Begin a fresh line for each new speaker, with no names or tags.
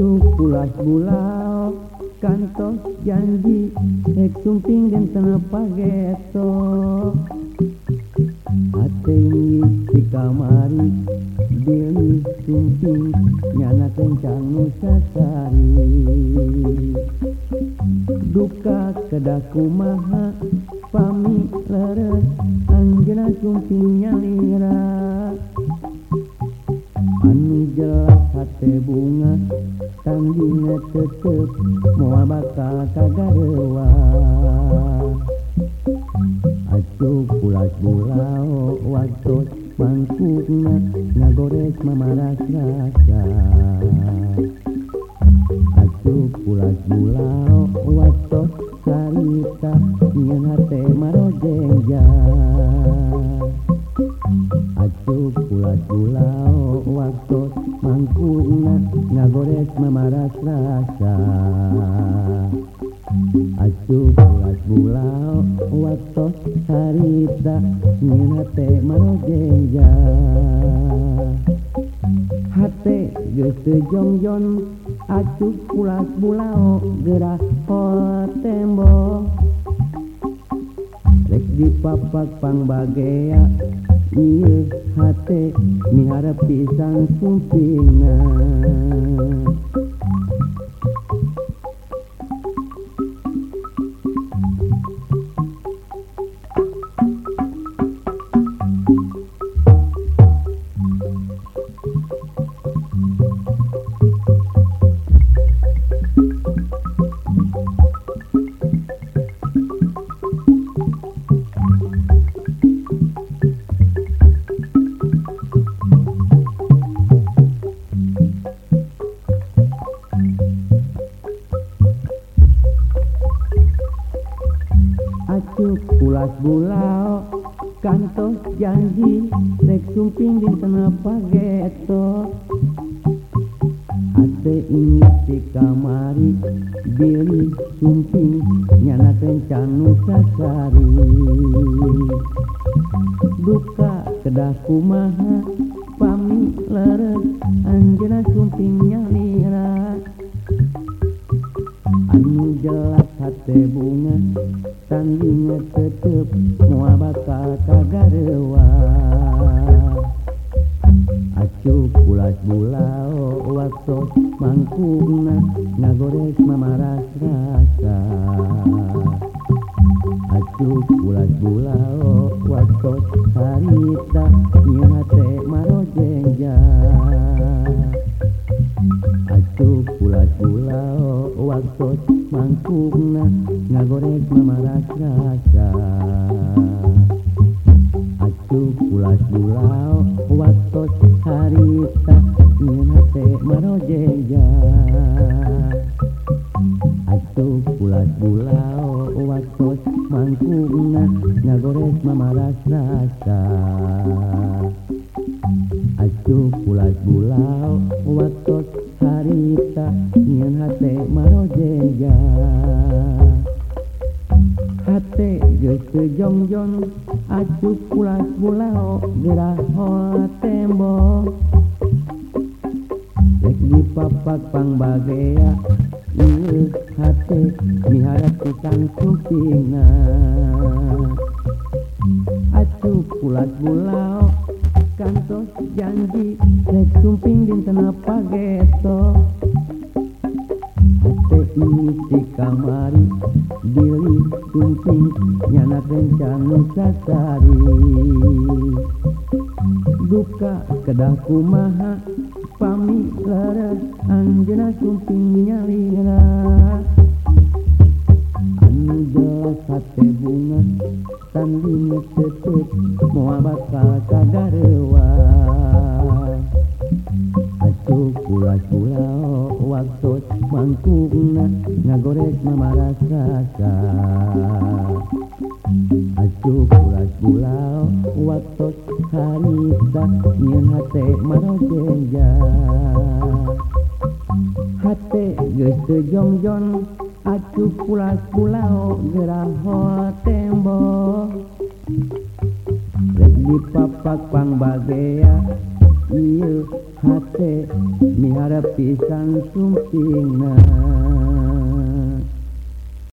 pulas bulau kantos janji ek sumping dan tanpa geto Ateni di kamari Deli sumping Nyana kencang nusasari Duka kedaku maha Pami leres Anjena sumping nyalira Anu jelas hati bunga tanggina tetep mua bakal kagarewa acuh pulas bulao waktu mangkukna ngagores mamaras rasa acuh pulas bulao waktu salita ngan hate marojengja acuh pulas bulao samaras rasa acuh bulat bulau waktu harita nyina teh marogengja hate geus teu jongjon acuh bulat bulau gerah pol tembok. Rek dipapak pangbagea Ihat miharap pisang supina Cuk pulas bulau kantos janji rek sumping di sana pageto. Ate ini di kamari Billy sumping nyana kencang nusasari Duka kedah kumaha pami leres anjena sumping nyalira nujelas hati bunga sandinga tetep mua bakal kagarewa acuh pulas bulao waktu mangkungna ngagorek mamaras rasa. Acuh pulas bulao waktu harita nyehat tuh pula pula waktu mangkungna ngagoreng mamaras rasa acuh pula pula waktu harita nyeuna teh marojeja. Acuh pula pula waktu mangkungna ngagoreng mamaras rasa acuh pula pula waktu harita ngan hate marojenga hate geus jongjon acu pulas bulao gerah hol tembok. Lek di papak pangbagea Ieu hate miharap tukang kupingna Acu pulas mulao kantos janji Lek sumping dinten apa geto. di kamari Billy kuncing nyana kencang nusasari Duka kedah kumaha pami lara anjena kuncing nyalina Anu jelas hati bunga Tandingnya setuk Mau bakal kagarewa pula-pula waktu mangkukna ngagorek memara rasa acuh pula-pula waktu harita nyen hate marojenja hate geus teu jongjon acuh pula-pula gerah tembok. Rek dipapak pang bagea hate miharap pisan sumpingan